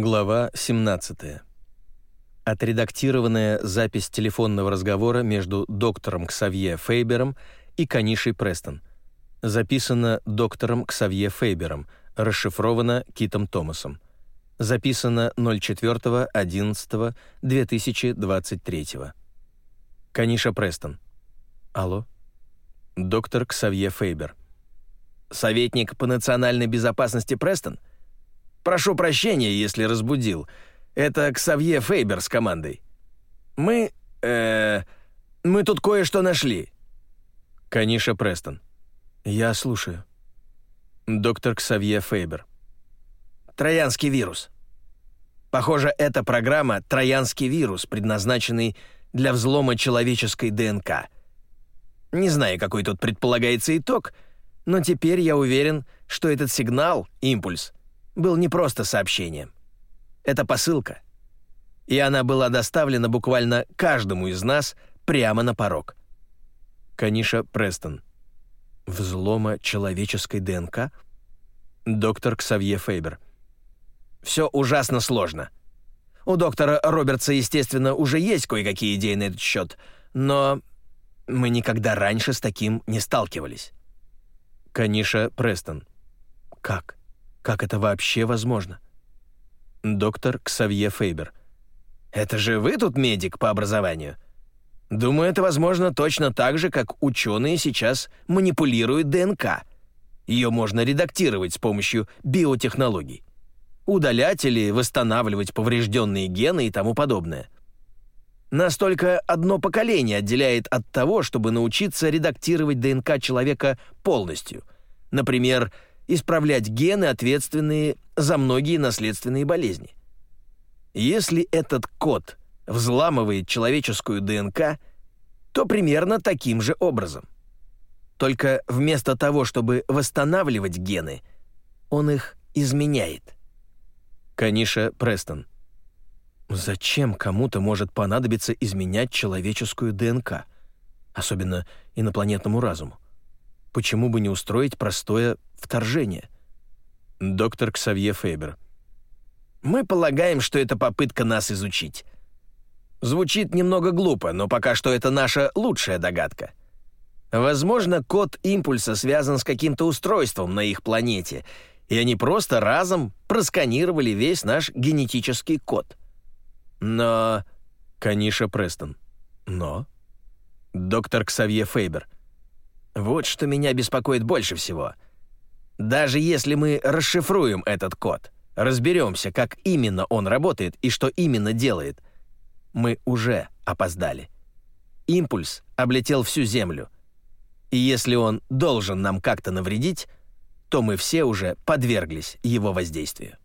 Глава 17. Отредактированная запись телефонного разговора между доктором Ксавье Фейбером и Канишей Престон. Записано доктором Ксавье Фейбером, расшифровано Китом Томасом. Записано 04.11.2023. Каниша Престон. Алло. Доктор Ксавье Фейбер. Советник по национальной безопасности Престон? Прошу прощения, если разбудил. Это Ксавье Фейбер с командой. Мы... э мы тут кое-что нашли. Каниша Престон. Я слушаю. Доктор Ксавье Фейбер. Троянский вирус. Похоже, эта программа — троянский вирус, предназначенный для взлома человеческой ДНК. Не знаю, какой тут предполагается итог, но теперь я уверен, что этот сигнал, импульс, был не просто сообщением. Это посылка. И она была доставлена буквально каждому из нас прямо на порог. Каниша Престон. Взлома человеческой ДНК? Доктор Ксавье Фейбер. Все ужасно сложно. У доктора Робертса, естественно, уже есть кое-какие идеи на этот счет, но мы никогда раньше с таким не сталкивались. Каниша Престон. Как? Как это вообще возможно? Доктор Ксавье Фейбер. Это же вы тут медик по образованию. Думаю, это возможно точно так же, как ученые сейчас манипулируют ДНК. Ее можно редактировать с помощью биотехнологий. Удалять или восстанавливать поврежденные гены и тому подобное. Настолько одно поколение отделяет от того, чтобы научиться редактировать ДНК человека полностью. Например, исправлять гены, ответственные за многие наследственные болезни. Если этот код взламывает человеческую ДНК, то примерно таким же образом. Только вместо того, чтобы восстанавливать гены, он их изменяет. Каниша Престон. Зачем кому-то может понадобиться изменять человеческую ДНК, особенно инопланетному разуму? Почему бы не устроить простое вторжение? Доктор Ксавье Фейбер. Мы полагаем, что это попытка нас изучить. Звучит немного глупо, но пока что это наша лучшая догадка. Возможно, код импульса связан с каким-то устройством на их планете, и они просто разом просканировали весь наш генетический код. Но... Каниша Престон. Но? Доктор Ксавье Фейбер. Вот что меня беспокоит больше всего. Даже если мы расшифруем этот код, разберемся, как именно он работает и что именно делает, мы уже опоздали. Импульс облетел всю Землю. И если он должен нам как-то навредить, то мы все уже подверглись его воздействию.